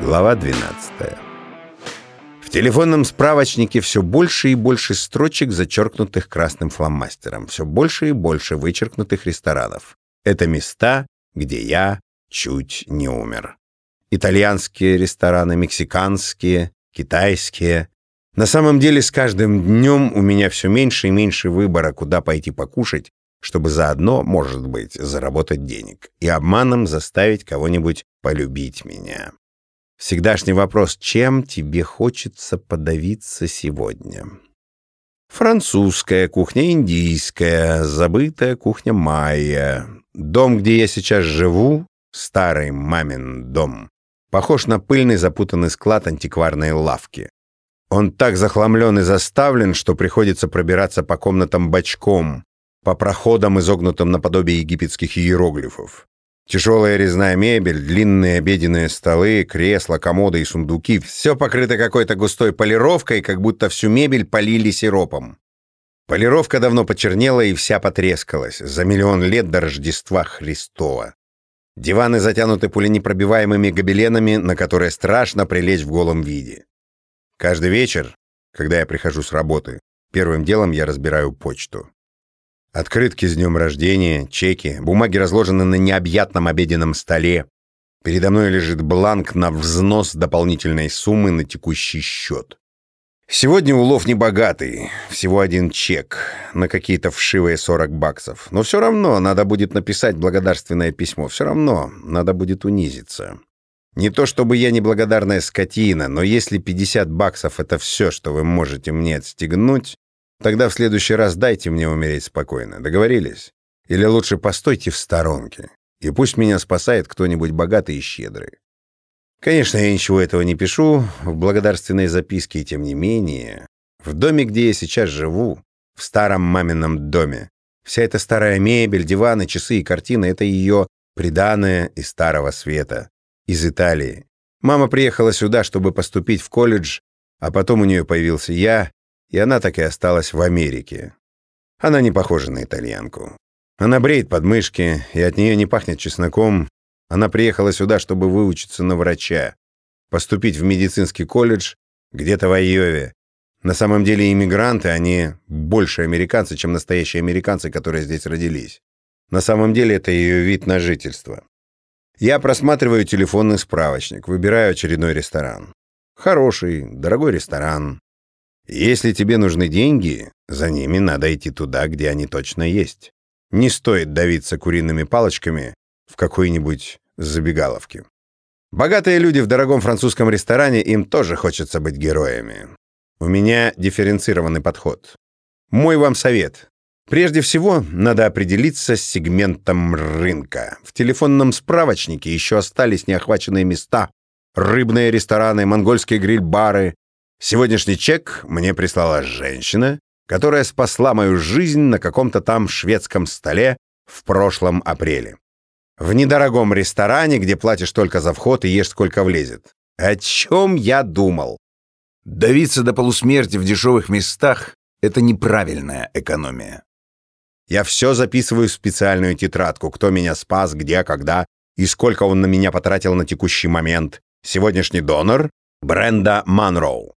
Глава 12. В телефонном справочнике все больше и больше строчек, зачеркнутых красным фломастером, все больше и больше вычеркнутых ресторанов. Это места, где я чуть не умер. Итальянские рестораны, мексиканские, китайские. На самом деле с каждым днем у меня все меньше и меньше выбора, куда пойти покушать, чтобы заодно, может быть, заработать денег и обманом заставить кого-нибудь полюбить меня. Всегдашний вопрос, чем тебе хочется подавиться сегодня? Французская кухня, индийская, забытая кухня майя. Дом, где я сейчас живу, старый мамин дом, похож на пыльный запутанный склад антикварной лавки. Он так захламлен и заставлен, что приходится пробираться по комнатам бочком, по проходам, изогнутым наподобие египетских иероглифов. Тяжелая резная мебель, длинные обеденные столы, кресла, комоды и сундуки — все покрыто какой-то густой полировкой, как будто всю мебель полили сиропом. Полировка давно почернела и вся потрескалась, за миллион лет до Рождества Христова. Диваны затянуты пуленепробиваемыми гобеленами, на которые страшно прилечь в голом виде. Каждый вечер, когда я прихожу с работы, первым делом я разбираю почту. Открытки с днем рождения, чеки, бумаги разложены на необъятном обеденном столе. Передо мной лежит бланк на взнос дополнительной суммы на текущий счет. Сегодня улов не богатый, всего один чек на какие-то вшивые 40 баксов. Но все равно надо будет написать благодарственное письмо, все равно надо будет унизиться. Не то чтобы я неблагодарная скотина, но если 50 баксов — это все, что вы можете мне отстегнуть, Тогда в следующий раз дайте мне умереть спокойно. Договорились? Или лучше постойте в сторонке, и пусть меня спасает кто-нибудь богатый и щедрый. Конечно, я ничего этого не пишу в благодарственной записке, и тем не менее, в доме, где я сейчас живу, в старом мамином доме, вся эта старая мебель, диваны, часы и картины — это ее приданное из старого света, из Италии. Мама приехала сюда, чтобы поступить в колледж, а потом у нее появился я, и она так и осталась в Америке. Она не похожа на итальянку. Она бреет подмышки, и от нее не пахнет чесноком. Она приехала сюда, чтобы выучиться на врача, поступить в медицинский колледж где-то в Айове. На самом деле иммигранты, они больше американцы, чем настоящие американцы, которые здесь родились. На самом деле это ее вид на жительство. Я просматриваю телефонный справочник, выбираю очередной ресторан. Хороший, дорогой ресторан, если тебе нужны деньги, за ними надо идти туда, где они точно есть. Не стоит давиться куриными палочками в какой-нибудь забегаловке. Богатые люди в дорогом французском ресторане, им тоже хочется быть героями. У меня дифференцированный подход. Мой вам совет. Прежде всего, надо определиться с сегментом рынка. В телефонном справочнике еще остались неохваченные места. Рыбные рестораны, монгольские гриль-бары, Сегодняшний чек мне прислала женщина, которая спасла мою жизнь на каком-то там шведском столе в прошлом апреле. В недорогом ресторане, где платишь только за вход и ешь сколько влезет. О чем я думал? Давиться до полусмерти в дешевых местах — это неправильная экономия. Я все записываю в специальную тетрадку, кто меня спас, где, когда и сколько он на меня потратил на текущий момент. Сегодняшний донор — Бренда Манроу.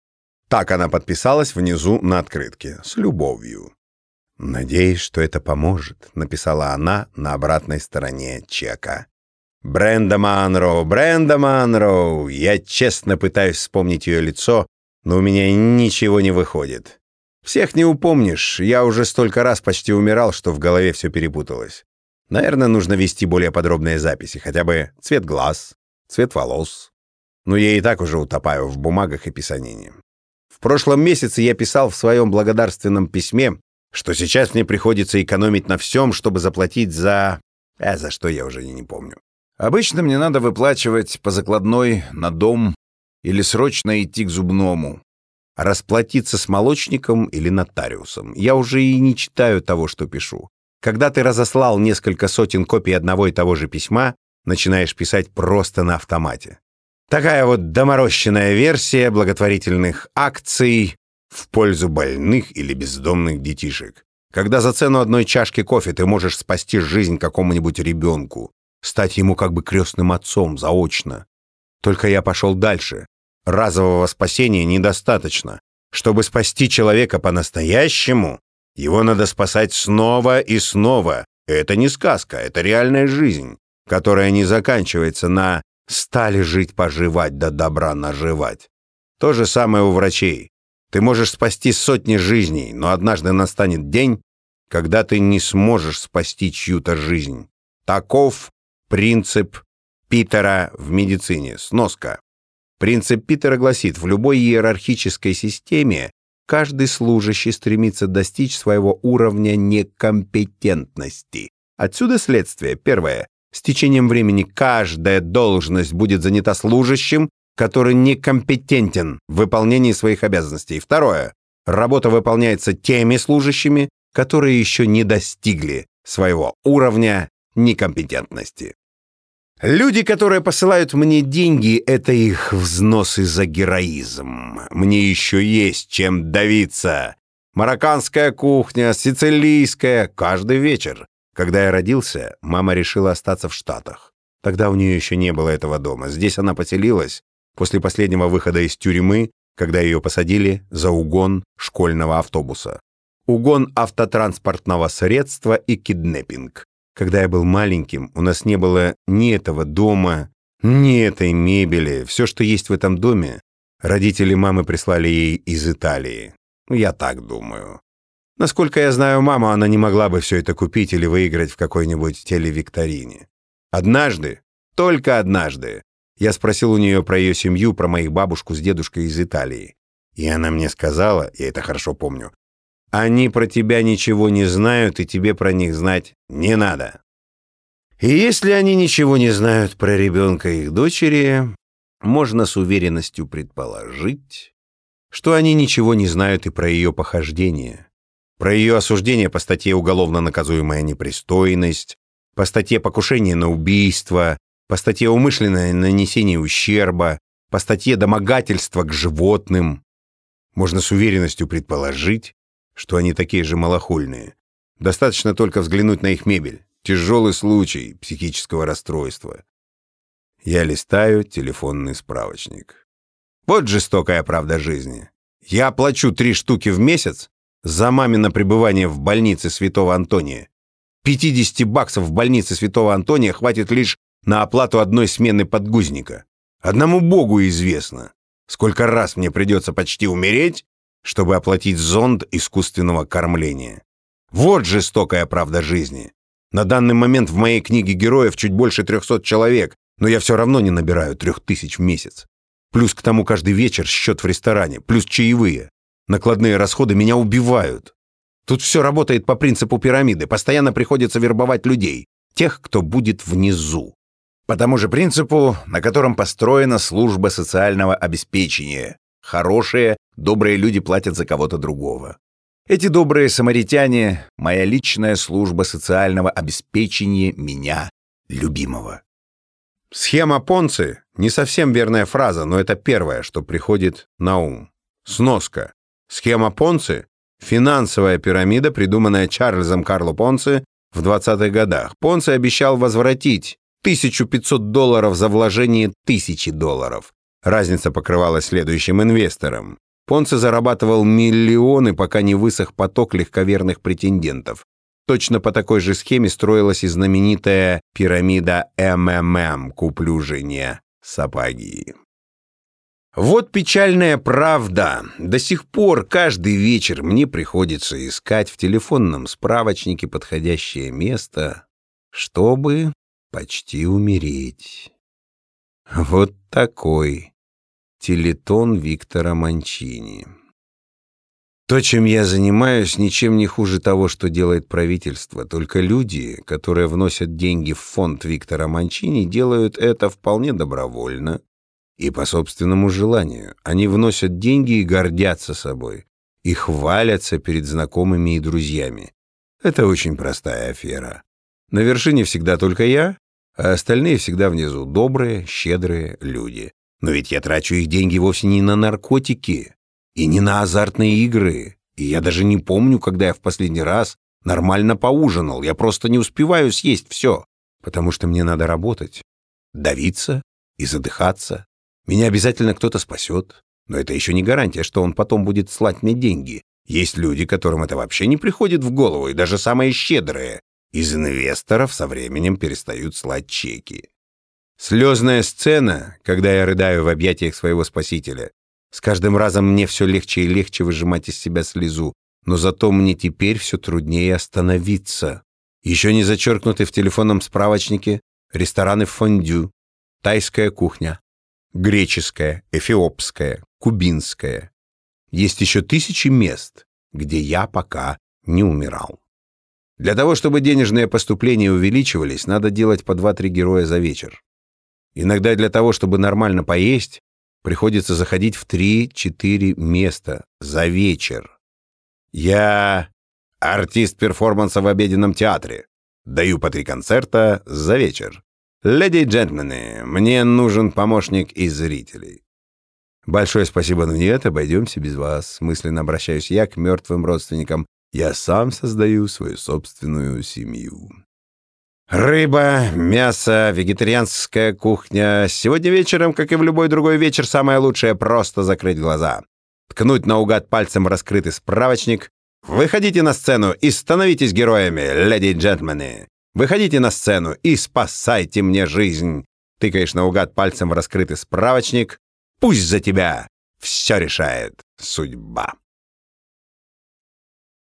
Так она подписалась внизу на открытке. С любовью. «Надеюсь, что это поможет», — написала она на обратной стороне чека. «Бренда Манроу, Бренда Манроу!» Я честно пытаюсь вспомнить ее лицо, но у меня ничего не выходит. Всех не упомнишь, я уже столько раз почти умирал, что в голове все перепуталось. Наверное, нужно вести более подробные записи, хотя бы цвет глаз, цвет волос. Но я и так уже утопаю в бумагах и писанине. В прошлом месяце я писал в своем благодарственном письме, что сейчас мне приходится экономить на всем, чтобы заплатить за... А за что я уже не помню. Обычно мне надо выплачивать по закладной на дом или срочно идти к зубному. расплатиться с молочником или нотариусом. Я уже и не читаю того, что пишу. Когда ты разослал несколько сотен копий одного и того же письма, начинаешь писать просто на автомате. Такая вот доморощенная версия благотворительных акций в пользу больных или бездомных детишек. Когда за цену одной чашки кофе ты можешь спасти жизнь какому-нибудь ребенку, стать ему как бы крестным отцом заочно. Только я пошел дальше. Разового спасения недостаточно. Чтобы спасти человека по-настоящему, его надо спасать снова и снова. Это не сказка, это реальная жизнь, которая не заканчивается на «стали жить-поживать, да добра наживать». То же самое у врачей. Ты можешь спасти сотни жизней, но однажды настанет день, когда ты не сможешь спасти чью-то жизнь. Таков принцип Питера в медицине. Сноска. Принцип Питера гласит, в любой иерархической системе каждый служащий стремится достичь своего уровня некомпетентности. Отсюда следствие. Первое. С течением времени каждая должность будет занята служащим, который некомпетентен в выполнении своих обязанностей. Второе. Работа выполняется теми служащими, которые еще не достигли своего уровня некомпетентности. Люди, которые посылают мне деньги, это их взносы за героизм. Мне еще есть чем давиться. Марокканская кухня, сицилийская, каждый вечер. Когда я родился, мама решила остаться в Штатах. Тогда у нее еще не было этого дома. Здесь она поселилась после последнего выхода из тюрьмы, когда ее посадили за угон школьного автобуса. Угон автотранспортного средства и киднеппинг. Когда я был маленьким, у нас не было ни этого дома, ни этой мебели. Все, что есть в этом доме, родители мамы прислали ей из Италии. Я так думаю. Насколько я знаю маму, она не могла бы все это купить или выиграть в какой-нибудь телевикторине. Однажды, только однажды, я спросил у нее про ее семью, про моих бабушку с дедушкой из Италии. И она мне сказала, я это хорошо помню, они про тебя ничего не знают, и тебе про них знать не надо. И если они ничего не знают про ребенка их дочери, можно с уверенностью предположить, что они ничего не знают и про ее похождение, про ее осуждение по статье «Уголовно наказуемая непристойность», по статье «Покушение на убийство», по статье «Умышленное нанесение ущерба», по статье «Домогательство к животным». Можно с уверенностью предположить, что они такие же малохольные. Достаточно только взглянуть на их мебель. Тяжелый случай психического расстройства. Я листаю телефонный справочник. Вот жестокая правда жизни. Я плачу три штуки в месяц за мамино пребывание в больнице Святого Антония. 50 баксов в больнице Святого Антония хватит лишь на оплату одной смены подгузника. Одному Богу известно, сколько раз мне придется почти умереть, чтобы оплатить зонд искусственного кормления. Вот жестокая правда жизни. На данный момент в моей книге героев чуть больше 300 человек, но я все равно не набираю 3000 в месяц. Плюс к тому каждый вечер счет в ресторане, плюс чаевые. Накладные расходы меня убивают. Тут все работает по принципу пирамиды. Постоянно приходится вербовать людей, тех, кто будет внизу. По тому же принципу, на котором построена служба социального обеспечения. Хорошие, добрые люди платят за кого-то другого. Эти добрые самаритяне — моя личная служба социального обеспечения меня, любимого. Схема Понци — не совсем верная фраза, но это первое, что приходит на ум. Сноска. Схема Понци — финансовая пирамида, придуманная Чарльзом Карло Понци в 20-х годах. Понци обещал возвратить 1500 долларов за вложение 1000 долларов. Разница покрывалась следующим инвестором. Понце зарабатывал миллионы, пока не высох поток легковерных претендентов. Точно по такой же схеме строилась и знаменитая пирамида МММ «Куплю жене сапоги». Вот печальная правда. До сих пор каждый вечер мне приходится искать в телефонном справочнике подходящее место, чтобы почти умереть. Вот такой телетон Виктора Манчини. То, чем я занимаюсь, ничем не хуже того, что делает правительство. Только люди, которые вносят деньги в фонд Виктора Манчини, делают это вполне добровольно и по собственному желанию. Они вносят деньги и гордятся собой, и хвалятся перед знакомыми и друзьями. Это очень простая афера. На вершине всегда только я, а остальные всегда внизу добрые, щедрые люди. Но ведь я трачу их деньги вовсе не на наркотики и не на азартные игры. И я даже не помню, когда я в последний раз нормально поужинал. Я просто не успеваю съесть все, потому что мне надо работать, давиться и задыхаться, Меня обязательно кто-то спасет. Но это еще не гарантия, что он потом будет слать мне деньги. Есть люди, которым это вообще не приходит в голову, и даже самые щедрые из инвесторов со временем перестают слать чеки. Слезная сцена, когда я рыдаю в объятиях своего спасителя. С каждым разом мне все легче и легче выжимать из себя слезу, но зато мне теперь все труднее остановиться. Еще не зачеркнуты в телефонном справочнике рестораны фондю, тайская кухня, греческая, эфиопская, кубинская. Есть еще тысячи мест, где я пока не умирал. Для того, чтобы денежные поступления увеличивались, надо делать по 2-3 героя за вечер. Иногда для того, чтобы нормально поесть, приходится заходить в 3-4 места за вечер. Я артист перформанса в обеденном театре. Даю по три концерта за вечер. Леди и джентльмены, мне нужен помощник из зрителей. Большое спасибо, но нет, обойдемся без вас. Мысленно обращаюсь я к мертвым родственникам. Я сам создаю свою собственную семью. Рыба, мясо, вегетарианская кухня. Сегодня вечером, как и в любой другой вечер, самое лучшее — просто закрыть глаза. Ткнуть наугад пальцем раскрытый справочник. Выходите на сцену и становитесь героями, леди и джентльмены. Выходите на сцену и спасайте мне жизнь. Тыкаешь наугад пальцем в раскрытый справочник. Пусть за тебя все решает судьба.